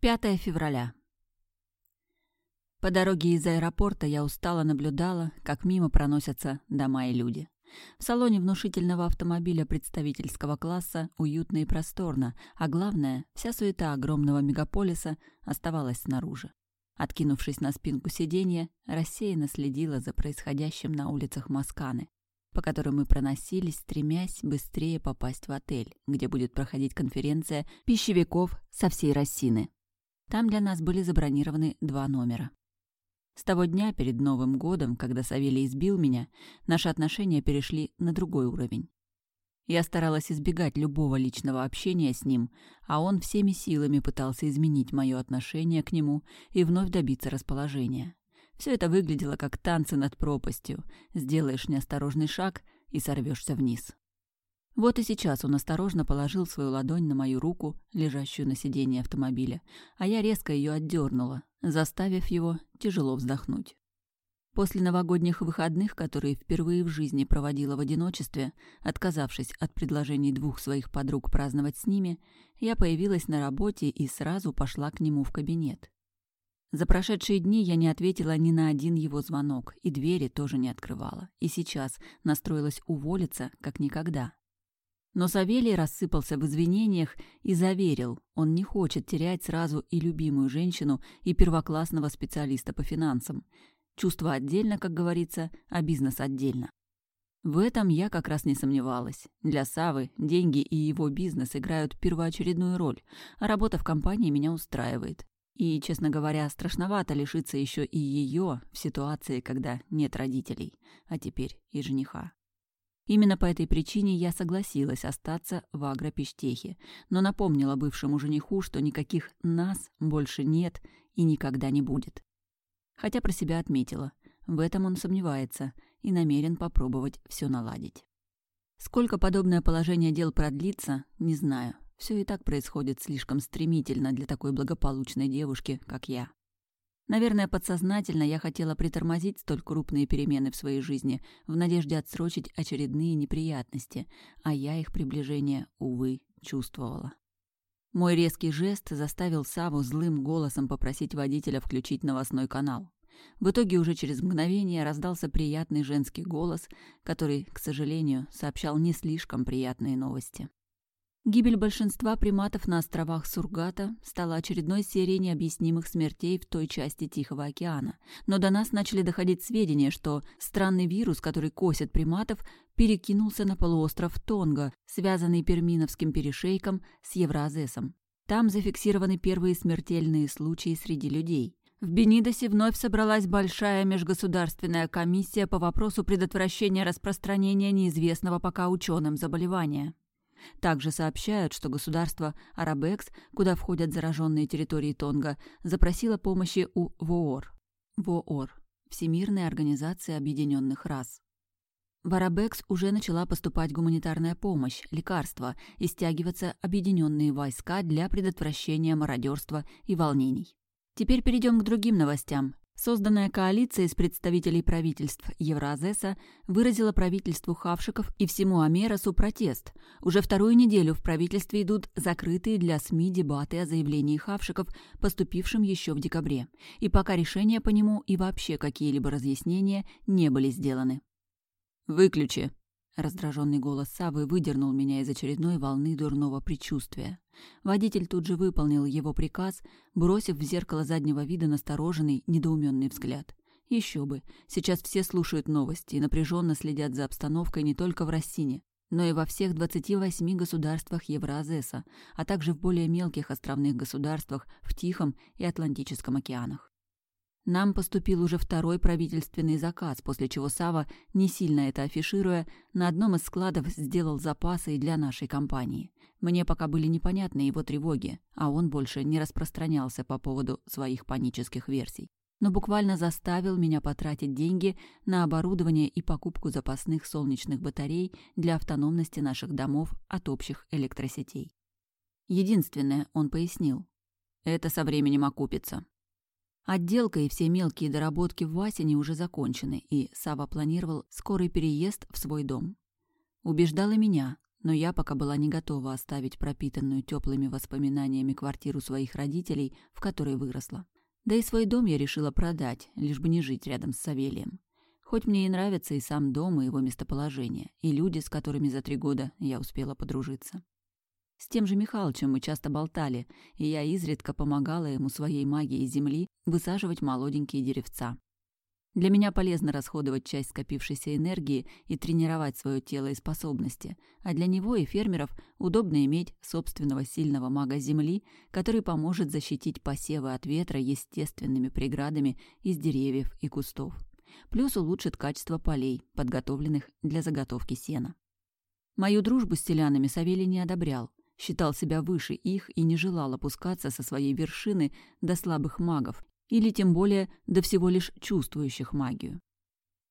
5 февраля. По дороге из аэропорта я устало наблюдала, как мимо проносятся дома и люди. В салоне внушительного автомобиля представительского класса уютно и просторно, а главное, вся суета огромного мегаполиса оставалась снаружи. Откинувшись на спинку сиденья, рассеянно следила за происходящим на улицах Масканы, по которым мы проносились, стремясь быстрее попасть в отель, где будет проходить конференция пищевиков со всей Россины. Там для нас были забронированы два номера. С того дня перед Новым годом, когда Савелий избил меня, наши отношения перешли на другой уровень. Я старалась избегать любого личного общения с ним, а он всеми силами пытался изменить мое отношение к нему и вновь добиться расположения. Все это выглядело как танцы над пропастью. Сделаешь неосторожный шаг и сорвешься вниз. Вот и сейчас он осторожно положил свою ладонь на мою руку, лежащую на сиденье автомобиля, а я резко ее отдернула, заставив его тяжело вздохнуть. После новогодних выходных, которые впервые в жизни проводила в одиночестве, отказавшись от предложений двух своих подруг праздновать с ними, я появилась на работе и сразу пошла к нему в кабинет. За прошедшие дни я не ответила ни на один его звонок, и двери тоже не открывала, и сейчас настроилась уволиться, как никогда. Но Савелий рассыпался в извинениях и заверил, он не хочет терять сразу и любимую женщину, и первоклассного специалиста по финансам. Чувство отдельно, как говорится, а бизнес отдельно. В этом я как раз не сомневалась. Для Савы деньги и его бизнес играют первоочередную роль, а работа в компании меня устраивает. И, честно говоря, страшновато лишиться еще и ее в ситуации, когда нет родителей, а теперь и жениха. Именно по этой причине я согласилась остаться в агропештехе, но напомнила бывшему жениху, что никаких «нас» больше нет и никогда не будет. Хотя про себя отметила, в этом он сомневается и намерен попробовать все наладить. Сколько подобное положение дел продлится, не знаю. Все и так происходит слишком стремительно для такой благополучной девушки, как я. Наверное, подсознательно я хотела притормозить столь крупные перемены в своей жизни в надежде отсрочить очередные неприятности, а я их приближение, увы, чувствовала. Мой резкий жест заставил Саву злым голосом попросить водителя включить новостной канал. В итоге уже через мгновение раздался приятный женский голос, который, к сожалению, сообщал не слишком приятные новости. Гибель большинства приматов на островах Сургата стала очередной серией необъяснимых смертей в той части Тихого океана. Но до нас начали доходить сведения, что странный вирус, который косит приматов, перекинулся на полуостров Тонга, связанный Перминовским перешейком с Евразесом. Там зафиксированы первые смертельные случаи среди людей. В Бенидосе вновь собралась большая межгосударственная комиссия по вопросу предотвращения распространения неизвестного пока ученым заболевания. Также сообщают, что государство Арабекс, куда входят зараженные территории Тонга, запросило помощи у ВООР. ВООР – Всемирная организация объединенных рас. В Арабекс уже начала поступать гуманитарная помощь, лекарства и стягиваться объединенные войска для предотвращения мародерства и волнений. Теперь перейдем к другим новостям. Созданная коалиция из представителей правительств Евразеса выразила правительству Хавшиков и всему Амеросу протест. Уже вторую неделю в правительстве идут закрытые для СМИ дебаты о заявлении Хавшиков, поступившем еще в декабре. И пока решения по нему и вообще какие-либо разъяснения не были сделаны. «Выключи», Раздраженный голос Савы выдернул меня из очередной волны дурного предчувствия. Водитель тут же выполнил его приказ, бросив в зеркало заднего вида настороженный, недоуменный взгляд. Еще бы, сейчас все слушают новости и напряженно следят за обстановкой не только в Россине, но и во всех 28 государствах Евразеса, а также в более мелких островных государствах в Тихом и Атлантическом океанах. Нам поступил уже второй правительственный заказ, после чего Сава, не сильно это афишируя, на одном из складов сделал запасы для нашей компании. Мне пока были непонятны его тревоги, а он больше не распространялся по поводу своих панических версий. Но буквально заставил меня потратить деньги на оборудование и покупку запасных солнечных батарей для автономности наших домов от общих электросетей. Единственное, он пояснил, это со временем окупится. Отделка и все мелкие доработки в Васине уже закончены, и Сава планировал скорый переезд в свой дом. Убеждала меня, но я пока была не готова оставить пропитанную теплыми воспоминаниями квартиру своих родителей, в которой выросла. Да и свой дом я решила продать, лишь бы не жить рядом с Савелием. Хоть мне и нравится и сам дом, и его местоположение, и люди, с которыми за три года я успела подружиться. С тем же Михалычем мы часто болтали, и я изредка помогала ему своей магией земли высаживать молоденькие деревца. Для меня полезно расходовать часть скопившейся энергии и тренировать свое тело и способности, а для него и фермеров удобно иметь собственного сильного мага земли, который поможет защитить посевы от ветра естественными преградами из деревьев и кустов. Плюс улучшит качество полей, подготовленных для заготовки сена. Мою дружбу с селянами Савелий не одобрял, считал себя выше их и не желал опускаться со своей вершины до слабых магов или тем более до всего лишь чувствующих магию.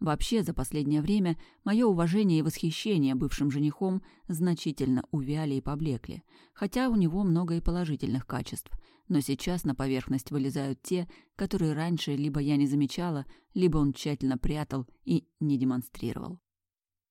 Вообще, за последнее время мое уважение и восхищение бывшим женихом значительно увяли и поблекли, хотя у него много и положительных качеств, но сейчас на поверхность вылезают те, которые раньше либо я не замечала, либо он тщательно прятал и не демонстрировал.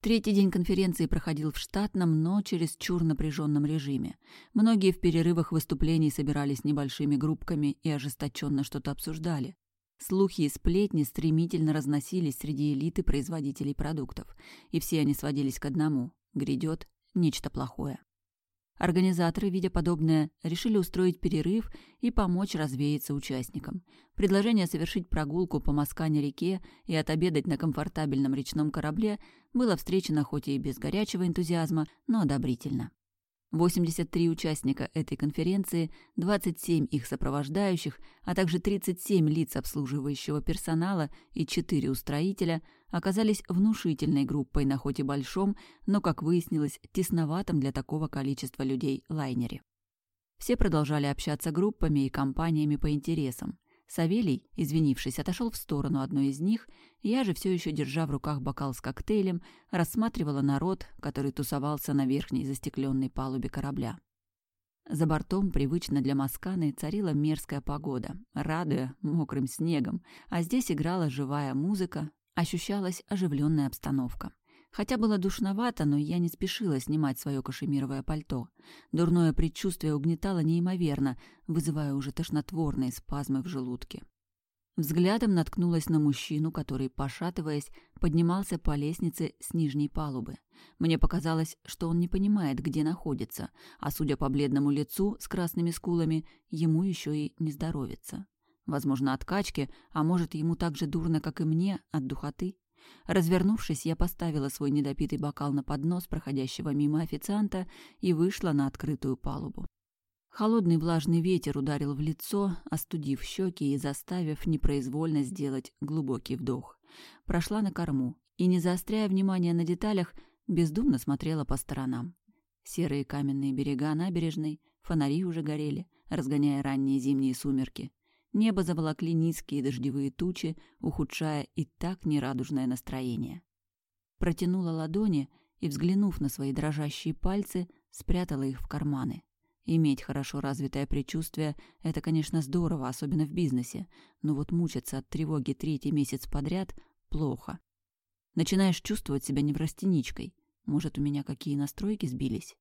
Третий день конференции проходил в штатном, но через чур напряженном режиме. Многие в перерывах выступлений собирались небольшими группками и ожесточенно что-то обсуждали. Слухи и сплетни стремительно разносились среди элиты производителей продуктов, и все они сводились к одному – грядет нечто плохое. Организаторы, видя подобное, решили устроить перерыв и помочь развеяться участникам. Предложение совершить прогулку по Маскане-реке и отобедать на комфортабельном речном корабле было встречено хоть и без горячего энтузиазма, но одобрительно. 83 участника этой конференции, 27 их сопровождающих, а также 37 лиц обслуживающего персонала и 4 устроителя оказались внушительной группой на хоть и большом, но, как выяснилось, тесноватом для такого количества людей лайнере. Все продолжали общаться группами и компаниями по интересам. Савелий, извинившись, отошел в сторону одной из них, я же все еще, держа в руках бокал с коктейлем, рассматривала народ, который тусовался на верхней застекленной палубе корабля. За бортом, привычно для Масканы, царила мерзкая погода, радуя мокрым снегом, а здесь играла живая музыка, ощущалась оживленная обстановка. Хотя было душновато, но я не спешила снимать свое кашемировое пальто. Дурное предчувствие угнетало неимоверно, вызывая уже тошнотворные спазмы в желудке. Взглядом наткнулась на мужчину, который, пошатываясь, поднимался по лестнице с нижней палубы. Мне показалось, что он не понимает, где находится, а, судя по бледному лицу с красными скулами, ему еще и не здоровится. Возможно, от качки, а может, ему так же дурно, как и мне, от духоты. Развернувшись, я поставила свой недопитый бокал на поднос проходящего мимо официанта и вышла на открытую палубу. Холодный влажный ветер ударил в лицо, остудив щеки и заставив непроизвольно сделать глубокий вдох. Прошла на корму и, не заостряя внимания на деталях, бездумно смотрела по сторонам. Серые каменные берега набережной, фонари уже горели, разгоняя ранние зимние сумерки. Небо заволокли низкие дождевые тучи, ухудшая и так нерадужное настроение. Протянула ладони и, взглянув на свои дрожащие пальцы, спрятала их в карманы. Иметь хорошо развитое предчувствие — это, конечно, здорово, особенно в бизнесе, но вот мучиться от тревоги третий месяц подряд — плохо. Начинаешь чувствовать себя неврастеничкой. Может, у меня какие настройки сбились?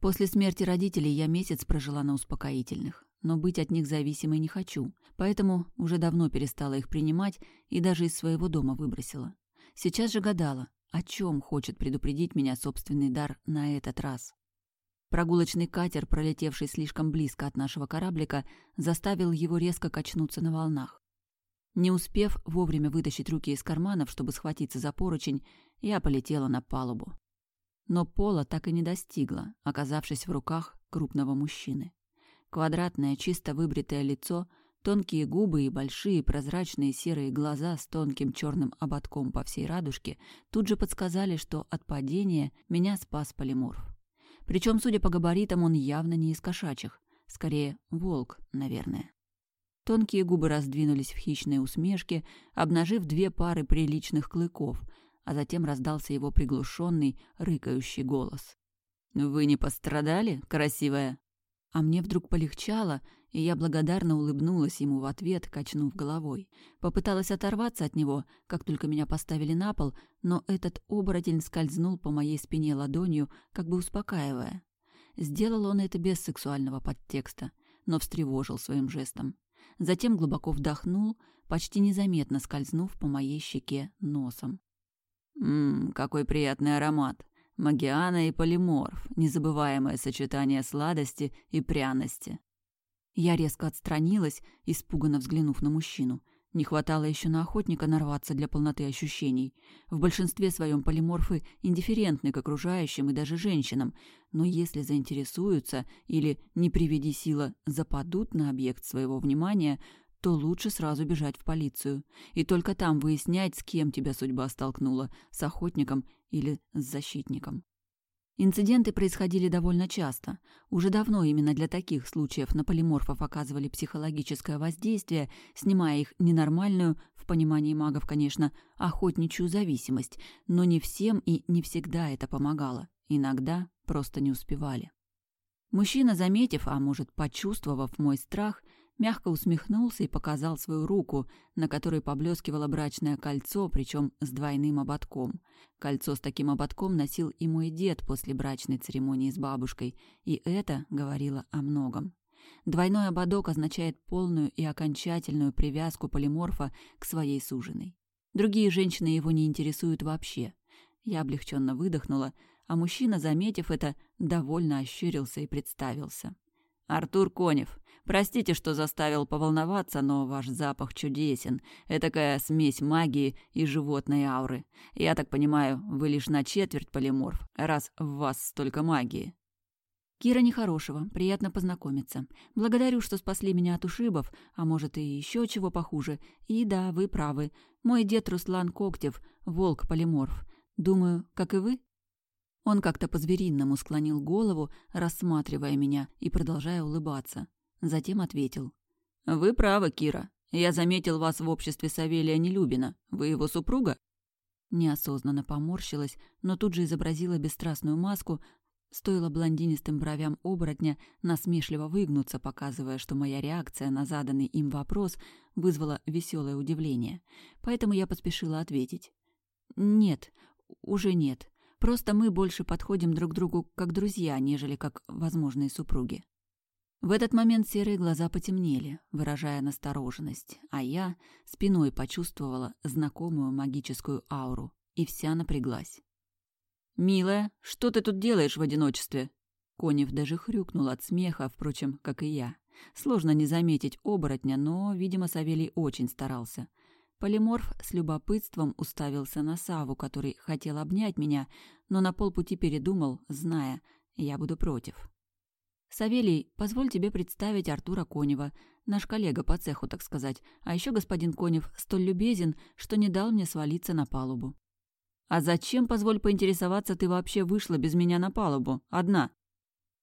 После смерти родителей я месяц прожила на успокоительных но быть от них зависимой не хочу, поэтому уже давно перестала их принимать и даже из своего дома выбросила. Сейчас же гадала, о чем хочет предупредить меня собственный дар на этот раз. Прогулочный катер, пролетевший слишком близко от нашего кораблика, заставил его резко качнуться на волнах. Не успев вовремя вытащить руки из карманов, чтобы схватиться за поручень, я полетела на палубу. Но пола так и не достигла, оказавшись в руках крупного мужчины. Квадратное, чисто выбритое лицо, тонкие губы и большие прозрачные серые глаза с тонким черным ободком по всей радужке тут же подсказали, что от падения меня спас полиморф. Причем, судя по габаритам, он явно не из кошачьих. Скорее, волк, наверное. Тонкие губы раздвинулись в хищной усмешке, обнажив две пары приличных клыков, а затем раздался его приглушенный, рыкающий голос. «Вы не пострадали, красивая?» А мне вдруг полегчало, и я благодарно улыбнулась ему в ответ, качнув головой. Попыталась оторваться от него, как только меня поставили на пол, но этот оборотень скользнул по моей спине ладонью, как бы успокаивая. Сделал он это без сексуального подтекста, но встревожил своим жестом. Затем глубоко вдохнул, почти незаметно скользнув по моей щеке носом. «Ммм, какой приятный аромат! Магиана и полиморф, незабываемое сочетание сладости и пряности. Я резко отстранилась, испуганно взглянув на мужчину. Не хватало еще на охотника нарваться для полноты ощущений. В большинстве своем полиморфы индифферентны к окружающим и даже женщинам, но если заинтересуются или, не приведи сила, западут на объект своего внимания, то лучше сразу бежать в полицию. И только там выяснять, с кем тебя судьба столкнула, с охотником или с защитником. Инциденты происходили довольно часто. Уже давно именно для таких случаев на полиморфов оказывали психологическое воздействие, снимая их ненормальную, в понимании магов, конечно, охотничью зависимость, но не всем и не всегда это помогало. Иногда просто не успевали. Мужчина, заметив, а может, почувствовав мой страх, мягко усмехнулся и показал свою руку, на которой поблескивало брачное кольцо, причем с двойным ободком. Кольцо с таким ободком носил и мой дед после брачной церемонии с бабушкой, и это говорило о многом. Двойной ободок означает полную и окончательную привязку полиморфа к своей суженой. Другие женщины его не интересуют вообще. Я облегченно выдохнула, а мужчина, заметив это, довольно ощурился и представился. «Артур Конев, простите, что заставил поволноваться, но ваш запах чудесен. Этакая смесь магии и животной ауры. Я так понимаю, вы лишь на четверть полиморф, раз в вас столько магии». «Кира Нехорошего, приятно познакомиться. Благодарю, что спасли меня от ушибов, а может и еще чего похуже. И да, вы правы. Мой дед Руслан Коктев, волк-полиморф. Думаю, как и вы?» Он как-то по-звериному склонил голову, рассматривая меня и продолжая улыбаться. Затем ответил. «Вы правы, Кира. Я заметил вас в обществе Савелия Нелюбина. Вы его супруга?» Неосознанно поморщилась, но тут же изобразила бесстрастную маску, стоило блондинистым бровям оборотня насмешливо выгнуться, показывая, что моя реакция на заданный им вопрос вызвала веселое удивление. Поэтому я поспешила ответить. «Нет, уже нет. Просто мы больше подходим друг другу как друзья, нежели как возможные супруги. В этот момент серые глаза потемнели, выражая настороженность, а я спиной почувствовала знакомую магическую ауру и вся напряглась. «Милая, что ты тут делаешь в одиночестве?» Конев даже хрюкнул от смеха, впрочем, как и я. Сложно не заметить оборотня, но, видимо, Савелий очень старался. Полиморф с любопытством уставился на Саву, который хотел обнять меня, но на полпути передумал, зная, я буду против. «Савелий, позволь тебе представить Артура Конева, наш коллега по цеху, так сказать, а еще господин Конев столь любезен, что не дал мне свалиться на палубу». «А зачем, позволь поинтересоваться, ты вообще вышла без меня на палубу? Одна?»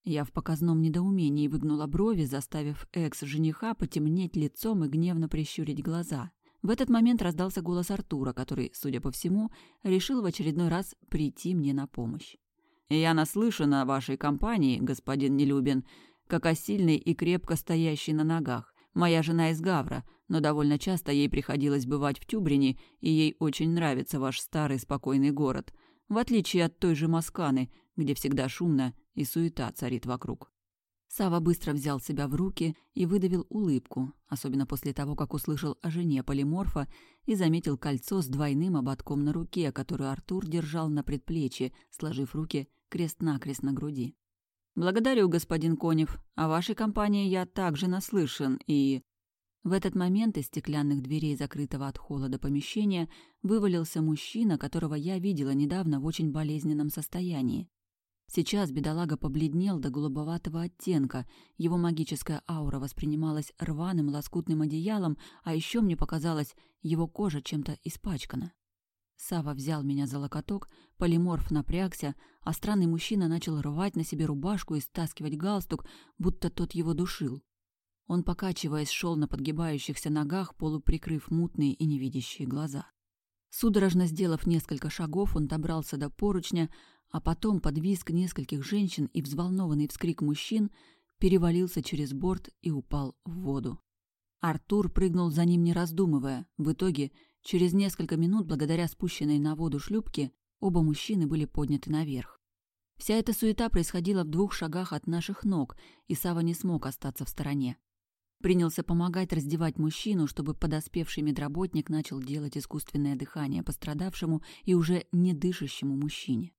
Я в показном недоумении выгнула брови, заставив экс-жениха потемнеть лицом и гневно прищурить глаза. В этот момент раздался голос Артура, который, судя по всему, решил в очередной раз прийти мне на помощь. «Я наслышан о вашей компании, господин Нелюбин, как о сильной и крепко стоящей на ногах. Моя жена из Гавра, но довольно часто ей приходилось бывать в Тюбрине, и ей очень нравится ваш старый спокойный город, в отличие от той же Масканы, где всегда шумно и суета царит вокруг. Сава быстро взял себя в руки и выдавил улыбку, особенно после того, как услышал о жене полиморфа и заметил кольцо с двойным ободком на руке, которую Артур держал на предплечье, сложив руки крест-накрест на груди. «Благодарю, господин Конев. О вашей компании я также наслышан и...» В этот момент из стеклянных дверей закрытого от холода помещения вывалился мужчина, которого я видела недавно в очень болезненном состоянии. Сейчас бедолага побледнел до голубоватого оттенка, его магическая аура воспринималась рваным лоскутным одеялом, а еще мне показалось, его кожа чем-то испачкана. Сава взял меня за локоток, полиморф напрягся, а странный мужчина начал рвать на себе рубашку и стаскивать галстук, будто тот его душил. Он, покачиваясь, шел на подгибающихся ногах, полуприкрыв мутные и невидящие глаза. Судорожно сделав несколько шагов, он добрался до поручня, а потом под визг нескольких женщин и взволнованный вскрик мужчин перевалился через борт и упал в воду. Артур прыгнул за ним, не раздумывая. В итоге, через несколько минут, благодаря спущенной на воду шлюпке, оба мужчины были подняты наверх. Вся эта суета происходила в двух шагах от наших ног, и Сава не смог остаться в стороне. Принялся помогать раздевать мужчину, чтобы подоспевший медработник начал делать искусственное дыхание пострадавшему и уже не дышащему мужчине.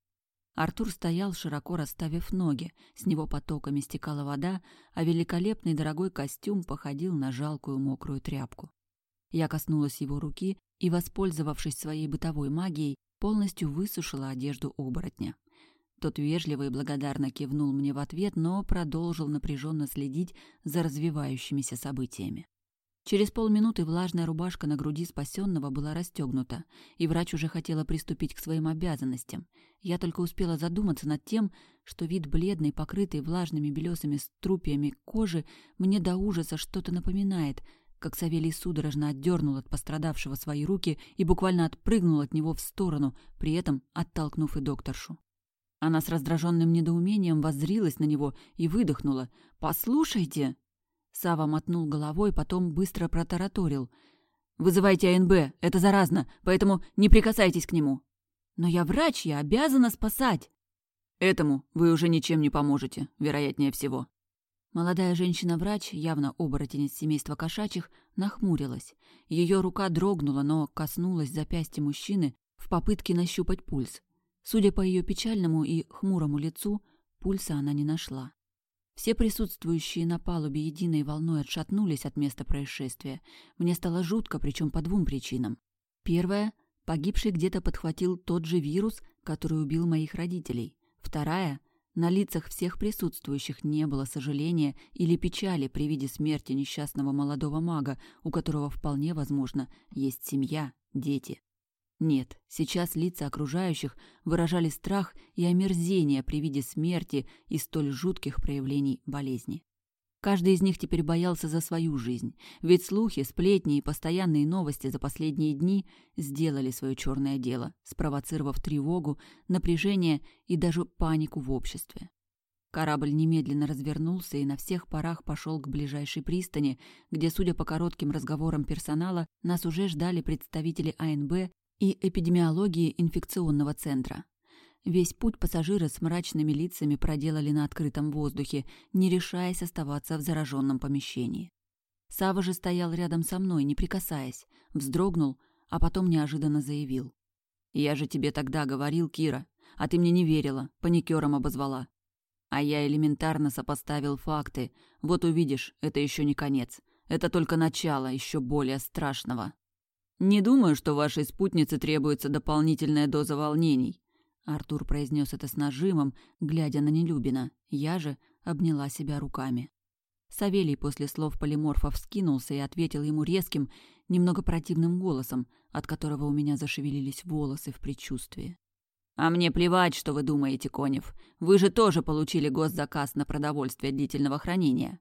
Артур стоял, широко расставив ноги, с него потоками стекала вода, а великолепный дорогой костюм походил на жалкую мокрую тряпку. Я коснулась его руки и, воспользовавшись своей бытовой магией, полностью высушила одежду оборотня. Тот вежливо и благодарно кивнул мне в ответ, но продолжил напряженно следить за развивающимися событиями. Через полминуты влажная рубашка на груди спасенного была расстегнута, и врач уже хотела приступить к своим обязанностям. Я только успела задуматься над тем, что вид бледной, покрытой влажными белесыми струпьями кожи мне до ужаса что-то напоминает, как Савелий судорожно отдернул от пострадавшего свои руки и буквально отпрыгнул от него в сторону, при этом оттолкнув и докторшу. Она с раздраженным недоумением воззрилась на него и выдохнула. «Послушайте!» Сава мотнул головой, потом быстро протараторил. «Вызывайте АНБ, это заразно, поэтому не прикасайтесь к нему». «Но я врач, я обязана спасать!» «Этому вы уже ничем не поможете, вероятнее всего». Молодая женщина-врач, явно оборотень из семейства кошачьих, нахмурилась. Ее рука дрогнула, но коснулась запястья мужчины в попытке нащупать пульс. Судя по ее печальному и хмурому лицу, пульса она не нашла. Все присутствующие на палубе единой волной отшатнулись от места происшествия. Мне стало жутко, причем по двум причинам. Первая — погибший где-то подхватил тот же вирус, который убил моих родителей. Вторая — на лицах всех присутствующих не было сожаления или печали при виде смерти несчастного молодого мага, у которого вполне возможно есть семья, дети. Нет, сейчас лица окружающих выражали страх и омерзение при виде смерти и столь жутких проявлений болезни. Каждый из них теперь боялся за свою жизнь, ведь слухи, сплетни и постоянные новости за последние дни сделали свое черное дело, спровоцировав тревогу, напряжение и даже панику в обществе. Корабль немедленно развернулся и на всех парах пошел к ближайшей пристани, где, судя по коротким разговорам персонала, нас уже ждали представители АНБ и эпидемиологии инфекционного центра. Весь путь пассажиры с мрачными лицами проделали на открытом воздухе, не решаясь оставаться в зараженном помещении. Сава же стоял рядом со мной, не прикасаясь, вздрогнул, а потом неожиданно заявил. «Я же тебе тогда говорил, Кира, а ты мне не верила, паникером обозвала. А я элементарно сопоставил факты. Вот увидишь, это еще не конец. Это только начало еще более страшного». «Не думаю, что вашей спутнице требуется дополнительная доза волнений», Артур произнес это с нажимом, глядя на Нелюбина. Я же обняла себя руками. Савелий после слов полиморфа вскинулся и ответил ему резким, немного противным голосом, от которого у меня зашевелились волосы в предчувствии. «А мне плевать, что вы думаете, Конев. Вы же тоже получили госзаказ на продовольствие длительного хранения.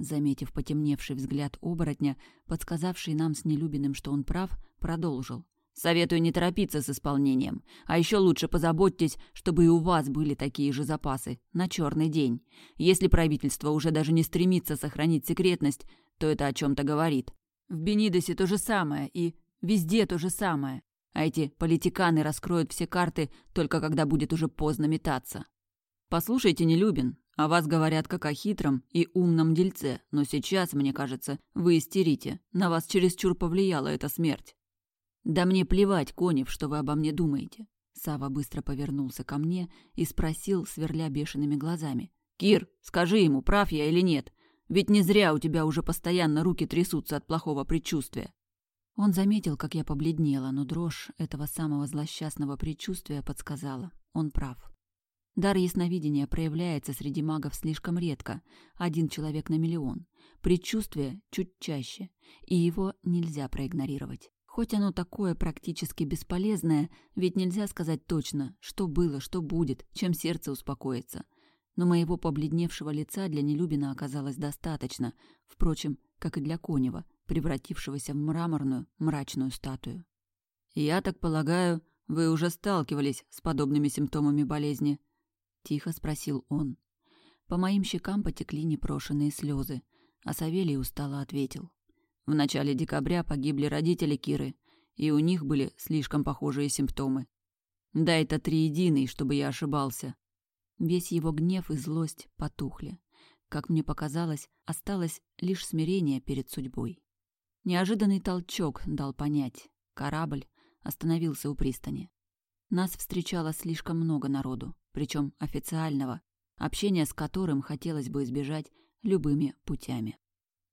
Заметив потемневший взгляд оборотня, подсказавший нам с Нелюбиным, что он прав, продолжил. «Советую не торопиться с исполнением. А еще лучше позаботьтесь, чтобы и у вас были такие же запасы. На черный день. Если правительство уже даже не стремится сохранить секретность, то это о чем-то говорит. В Бенидосе то же самое, и везде то же самое. А эти политиканы раскроют все карты только когда будет уже поздно метаться. Послушайте, Нелюбин, о вас говорят как о хитром и умном дельце, но сейчас, мне кажется, вы истерите. На вас чересчур повлияла эта смерть. Да мне плевать, Конев, что вы обо мне думаете. Сава быстро повернулся ко мне и спросил, сверля бешеными глазами. «Кир, скажи ему, прав я или нет? Ведь не зря у тебя уже постоянно руки трясутся от плохого предчувствия». Он заметил, как я побледнела, но дрожь этого самого злосчастного предчувствия подсказала. Он прав. Дар ясновидения проявляется среди магов слишком редко, один человек на миллион. Предчувствие чуть чаще, и его нельзя проигнорировать. Хоть оно такое практически бесполезное, ведь нельзя сказать точно, что было, что будет, чем сердце успокоится. Но моего побледневшего лица для Нелюбина оказалось достаточно, впрочем, как и для Конева, превратившегося в мраморную, мрачную статую. «Я так полагаю, вы уже сталкивались с подобными симптомами болезни?» — тихо спросил он. По моим щекам потекли непрошенные слезы, а Савелий устало ответил. В начале декабря погибли родители Киры, и у них были слишком похожие симптомы. Дай-то триединый, чтобы я ошибался. Весь его гнев и злость потухли. Как мне показалось, осталось лишь смирение перед судьбой. Неожиданный толчок дал понять. Корабль остановился у пристани. Нас встречало слишком много народу, причем официального, общение с которым хотелось бы избежать любыми путями.